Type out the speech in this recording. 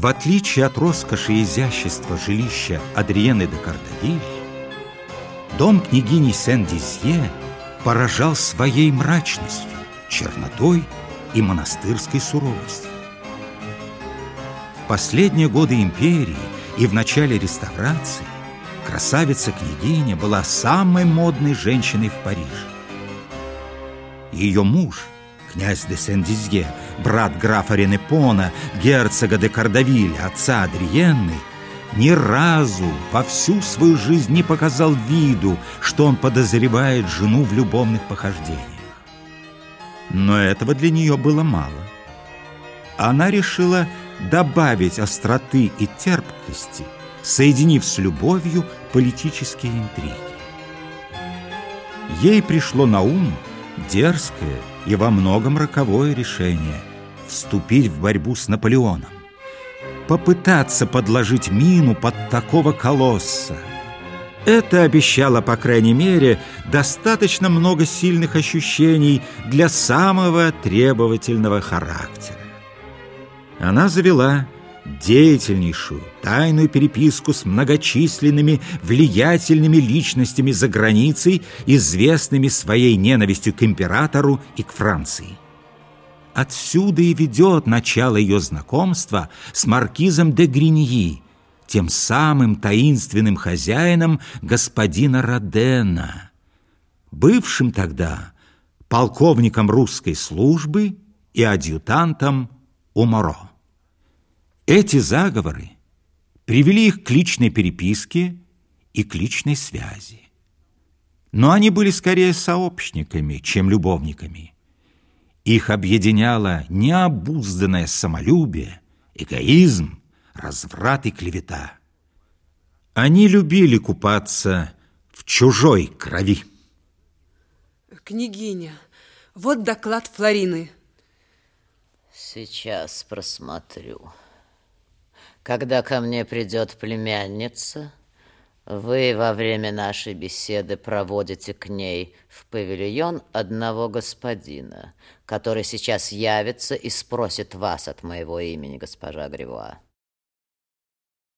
В отличие от роскоши и изящества жилища Адриены де Кардавиль, дом княгини Сен-Дизье поражал своей мрачностью, чернотой и монастырской суровостью. В последние годы империи и в начале реставрации красавица-княгиня была самой модной женщиной в Париже. Ее муж, князь де Сен-Дизье, брат графа Ренепона, герцога де Кардавиль, отца Адриенны, ни разу во всю свою жизнь не показал виду, что он подозревает жену в любовных похождениях. Но этого для нее было мало. Она решила добавить остроты и терпкости, соединив с любовью политические интриги. Ей пришло на ум дерзкое и во многом роковое решение вступить в борьбу с Наполеоном, попытаться подложить мину под такого колосса. Это обещало, по крайней мере, достаточно много сильных ощущений для самого требовательного характера. Она завела деятельнейшую тайную переписку с многочисленными влиятельными личностями за границей, известными своей ненавистью к императору и к Франции. Отсюда и ведет начало ее знакомства с маркизом де Гриньи, тем самым таинственным хозяином господина Родена, бывшим тогда полковником русской службы и адъютантом Уморо. Эти заговоры привели их к личной переписке и к личной связи. Но они были скорее сообщниками, чем любовниками. Их объединяло необузданное самолюбие, эгоизм, разврат и клевета. Они любили купаться в чужой крови. Княгиня, вот доклад Флорины. Сейчас просмотрю. Когда ко мне придет племянница, вы во время нашей беседы проводите к ней в павильон одного господина, который сейчас явится и спросит вас от моего имени, госпожа Гривуа.